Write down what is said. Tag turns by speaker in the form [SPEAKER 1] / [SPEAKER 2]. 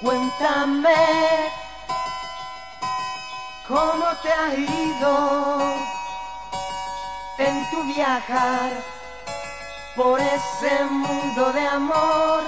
[SPEAKER 1] Cuéntame cómo te ha ido en tu viajar por ese mundo de amor.